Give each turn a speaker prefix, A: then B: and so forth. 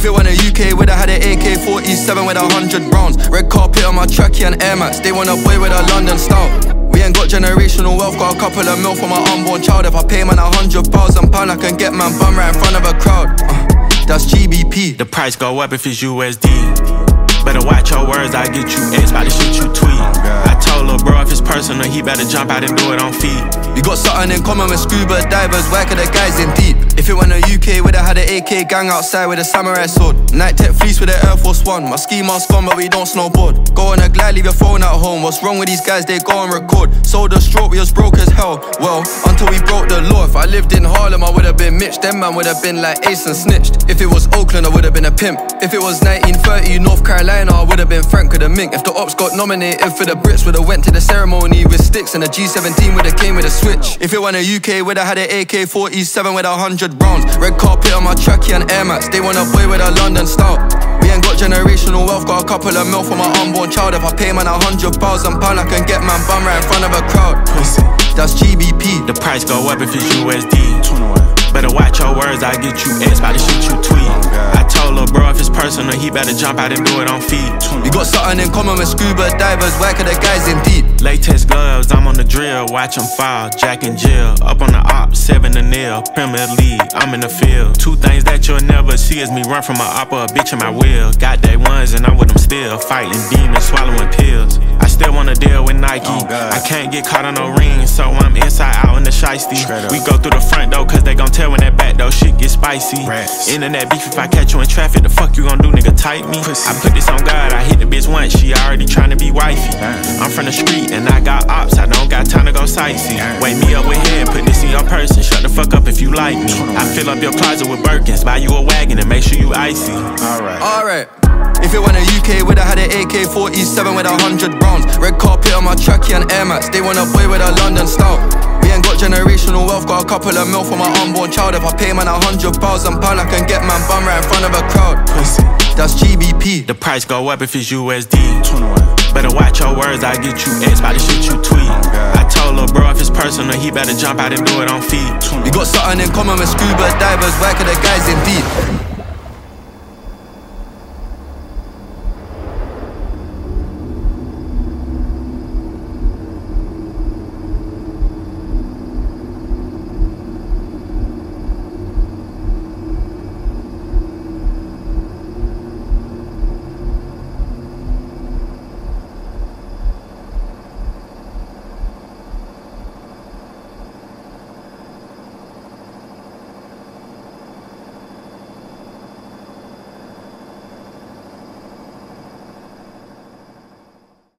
A: If it went a UK, would have had an AK 47 with a hundred rounds. Red carpet on my trackie and Air Max. They want a boy with a London style. We ain't got generational wealth, got a couple of mil for my unborn child. If I pay man a hundred thousand pound, I can get man bum right in front of a crowd. Uh, that's GBP.
B: The price go up if it's USD. Better watch your words, I get you X by the shit you tweet. I told lil' bro if it's personal, he better jump out and do it on feet.
A: We got something in common with scuba divers, whack the guys in deep. If it went to UK, would have had an AK gang outside with a samurai sword. Nike Tech fleece with an Air Force One. My ski mask gone, but we don't snowboard. Go on a glide, leave your phone at home. What's wrong with these guys? They go and record. Sold a stroke, we was broke as hell. Well, until we broke the law. If I lived in Harlem, I would have been Mitch. Them man would have been like Ace and snitched. If it was Oakland, I would have been a pimp. If it was 1930, North Carolina, I would have been Frank with a mink. If the ops got nominated for the Brits, would have went to the ceremony with sticks and a G17 would have came with a switch. If it went a UK, would have had an AK 47 with a hundred rounds. Red carpet on my trackie and Air Max. They want a boy with a London style. We ain't got generational wealth, got a couple of mil for my unborn child. If I pay man a hundred thousand pound, I can get man bum right in front of a crowd. That's GBP.
B: The price go up if it's USD. Better watch your words, I get you X by the shit you tweet. Oh, I told lil' bro if it's personal, he better jump out and do it on feet.
A: We got something in common with scuba divers, whack the guys in deep.
B: Latex gloves, I'm on the drill, watch 'em fall. Jack and Jill, up on the op, seven to nil. Premier League, I'm in the field. Two things that you'll never see is me run from my op or a bitch in my wheel. Got day ones and I'm with them still, fighting demons, swallowing pills. I still wanna deal with Nike. I can't get caught on no ring, so I'm inside out in the shiesty. We go through the front door, cause they gon' tell when that back though shit get spicy. Internet beef, if I catch you in traffic, the fuck you gon' do, nigga? Tight me. I put this on God, I hit the bitch once, she already tryna be wifey. I'm from the street and I got ops, I don't got time to go sightsee. Wake me up with head, put this in your person, shut the fuck up if you like me. I fill up your closet with Birkins, buy you a wagon and make sure you icy.
C: Alright.
A: Alright. If it went a UK, would have had an AK 47 with a hundred rounds. Red carpet on my trackie and Air Max. They want a boy with a London style. We ain't got generational wealth, got a couple of mil for my unborn child. If I pay man a hundred thousand pound, I can get man bum right in front of a crowd.
B: Pussy.
A: That's GBP.
B: The price go up if it's USD. 21. Better watch your words, I get you X by the shit you tweet. I told lil' bro if it's personal, he better jump out and do it on feet.
A: We got something in common with scuba divers, whack the guys in deep.